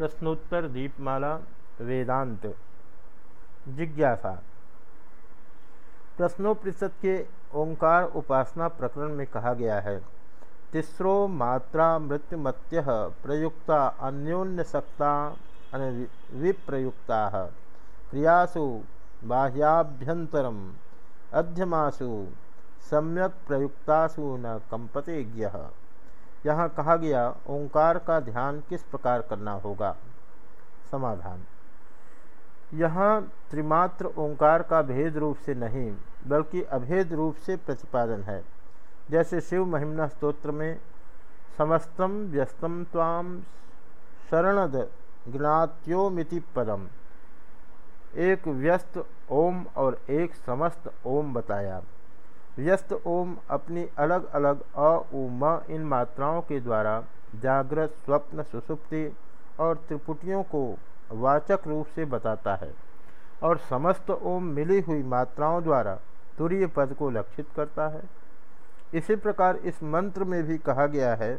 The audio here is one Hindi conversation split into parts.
प्रश्नोत्तर दीपमाला वेदांत। जिज्ञासा। प्रश्नोपरिषद के ओंकार उपासना प्रकरण में कहा गया है, तिस्रो मात्रा मृत्युमत्य प्रयुक्ता अन्योन्य सक्ता विप्रयुक्ता। क्रियासु बाह्याभ्यंतरम अध्यमासु सम्यक प्रयुक्तासु न कंपते यहाँ कहा गया, ओंकार का ध्यान किस प्रकार करना होगा? समाधान। यहाँ त्रिमात्र ओंकार का भेद रूप से नहीं, बल्कि अभेद रूप से प्रतिपादन है। जैसे शिव महिमना स्तोत्र में समस्तम व्यस्तम ताम शरणद ज्ञात्योमिति पदम। एक व्यस्त ओम और एक समस्त ओम बताया। व्यस्त ओम अपनी अलग अलग अ, उ, म, इन मात्राओं के द्वारा जागृत स्वप्न सुसुप्ति और त्रिपुटियों को वाचक रूप से बताता है और समस्त ओम मिली हुई मात्राओं द्वारा तुरीय पद को लक्षित करता है। इसी प्रकार इस मंत्र में भी कहा गया है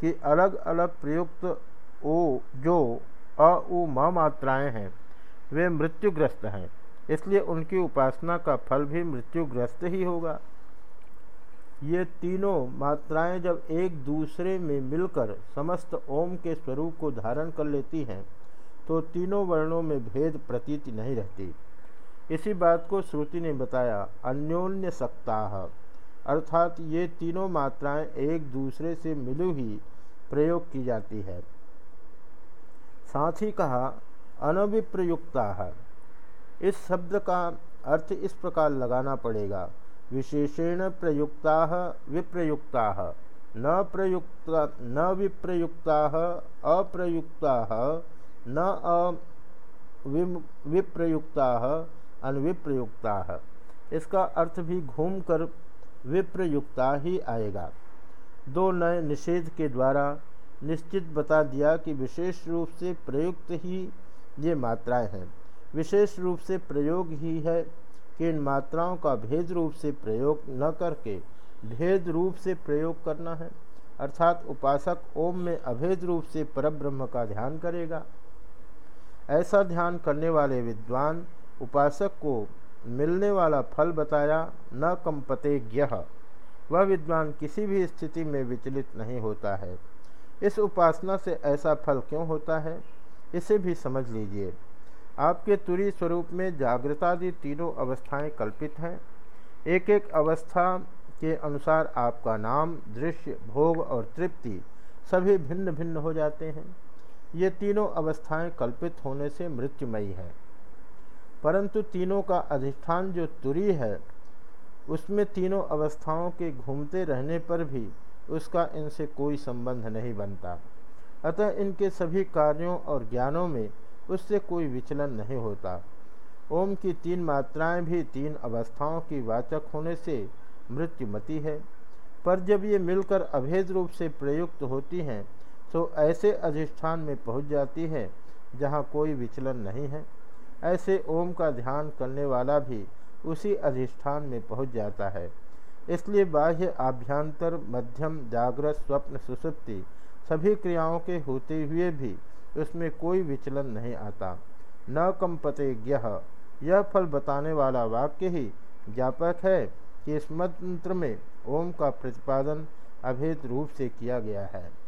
कि अलग अलग प्रयुक्त ओ, जो अ, उ, म मात्राएँ हैं, वे मृत्युग्रस्त हैं, इसलिए उनकी उपासना का फल भी मृत्युग्रस्त ही होगा। ये तीनों मात्राएँ जब एक दूसरे में मिलकर समस्त ओम के स्वरूप को धारण कर लेती हैं तो तीनों वर्णों में भेद प्रतीति नहीं रहती। इसी बात को श्रुति ने बताया, अन्योन्य सप्ताह अर्थात ये तीनों मात्राएँ एक दूसरे से मिली हुई प्रयोग की जाती है। साथ ही कहा अनविप्रयुक्ता इस शब्द का अर्थ इस प्रकार लगाना पड़ेगा विशेषेण प्रयुक्ता विप्रयुक्ता। न प्रयुक्त, न विप्रयुक्ता, अप्रयुक्ता, न विप्रयुक्ता, अनविप्रयुक्ता। इसका अर्थ भी घूमकर विप्रयुक्ता ही आएगा। दो नए निषेध के द्वारा निश्चित बता दिया कि विशेष रूप से प्रयुक्त ही ये मात्राएँ हैं। विशेष रूप से प्रयोग ही है कि इन मात्राओं का भेद रूप से प्रयोग न करके भेद रूप से प्रयोग करना है। अर्थात उपासक ओम में अभेद रूप से परब्रह्म का ध्यान करेगा। ऐसा ध्यान करने वाले विद्वान उपासक को मिलने वाला फल बताया, न कंपते ज्ञ। वह विद्वान किसी भी स्थिति में विचलित नहीं होता है। इस उपासना से ऐसा फल क्यों होता है? इसे भी समझ लीजिए। आपके तुरी स्वरूप में जागृतादि तीनों अवस्थाएँ कल्पित हैं। एक एक अवस्था के अनुसार आपका नाम, दृश्य, भोग और तृप्ति सभी भिन्न भिन्न हो जाते हैं। ये तीनों अवस्थाएँ कल्पित होने से मृत्युमयी है। परंतु तीनों का अधिष्ठान जो तुरी है, उसमें तीनों अवस्थाओं के घूमते रहने पर भी उसका इनसे कोई संबंध नहीं बनता। अतः इनके सभी कार्यों और ज्ञानों में उससे कोई विचलन नहीं होता। ओम की तीन मात्राएँ भी तीन अवस्थाओं की वाचक होने से मृत्युमती है। पर जब ये मिलकर अभेद रूप से प्रयुक्त होती हैं तो ऐसे अधिष्ठान में पहुँच जाती है, जहाँ कोई विचलन नहीं है। ऐसे ओम का ध्यान करने वाला भी उसी अधिष्ठान में पहुँच जाता है। इसलिए बाह्य आभ्यंतर, मध्यम, जागृत, स्वप्न, सुसुप्ति सभी क्रियाओं के होते हुए भी उसमें कोई विचलन नहीं आता। न कंपते ज्ञ। यह फल बताने वाला वाक्य ही ज्ञापक है कि इस मंत्र में ओम का प्रतिपादन अभेद रूप से किया गया है।